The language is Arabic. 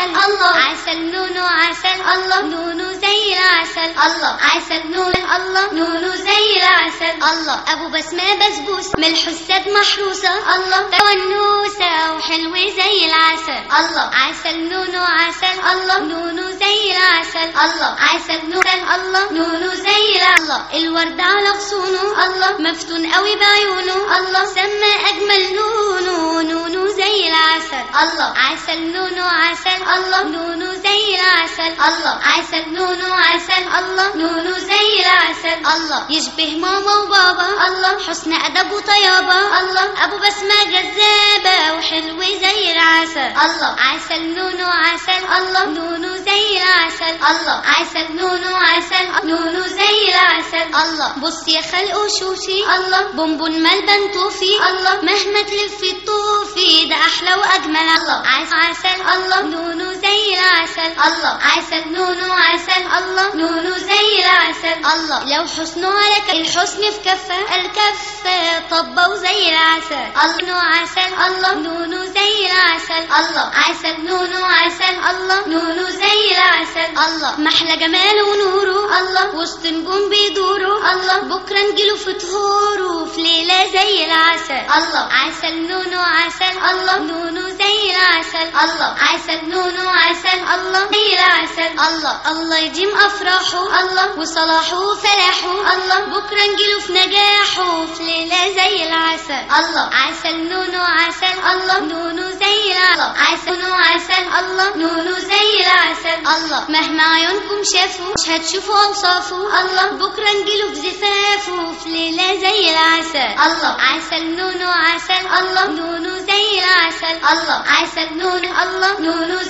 عسل الله. عسل نونو عسل الله. نونو زي العسل الله. عسل نونو الله نونو زي العسل الله. أبو بسمة بسبوس من الحساد محروسة الله. ونوسة وحلوة زي العسل الله. عسل نونو عسل الله. نونو زي العسل الله. عسل نونو الله نونو زي الله. الورد على غصونه الله. مفتون قوي بعيونه الله. سما أجمل نونو العسل الله. عسل نونو عسل الله. نونو زي العسل الله. عسل نونو عسل الله. نونو زي العسل الله. يشبه ماما وبابا الله. حسن أدب وطيابة الله. أبو بسمة جذابة وحلوه زي العسل الله. عسل نونو عسل الله. نونو زي العسل الله. عسل نونو عسل نونو زي العسل الله. بص يا خلق وشوشي الله. بونبون ملبن طوفي الله. مهما تلفي الطوفي ده أحلى وأجمل الله. عسل عسل الله. نونو زي العسل الله. عسل نونو عسل الله. نونو زي العسل الله. لو حسنه على. الحسن في كفة الكفة طبة وزي العسل الله. نونو عسل الله. نونو زي العسل الله. عسل نونو عسل الله. نونو زي العسل الله. محلى جماله ونوره الله. وسط نجوم بيدوروا الله. بكرة نجيله في طهوره في ليلة زي العسل الله. عسل نونو عسل الله. نونو زي العسل الله. عسل نونو عسل الله. زي العسل الله. الله يديم أفراحه الله. وصلاحه وفلاحه الله. بكرة نجيله في نجاحه في ليلة زي العسل الله. عسل نونو عسل الله. نونو زي العسل الله. عسل نونو عسل الله. نونو الله. مهما عيونكم شافوا مش هتشوفوا أوصافه الله. بكرة نجيله في زفافه في ليلة زي العسل الله. عسل نونو عسل الله. نونو زي العسل الله. عسل نونو الله نونو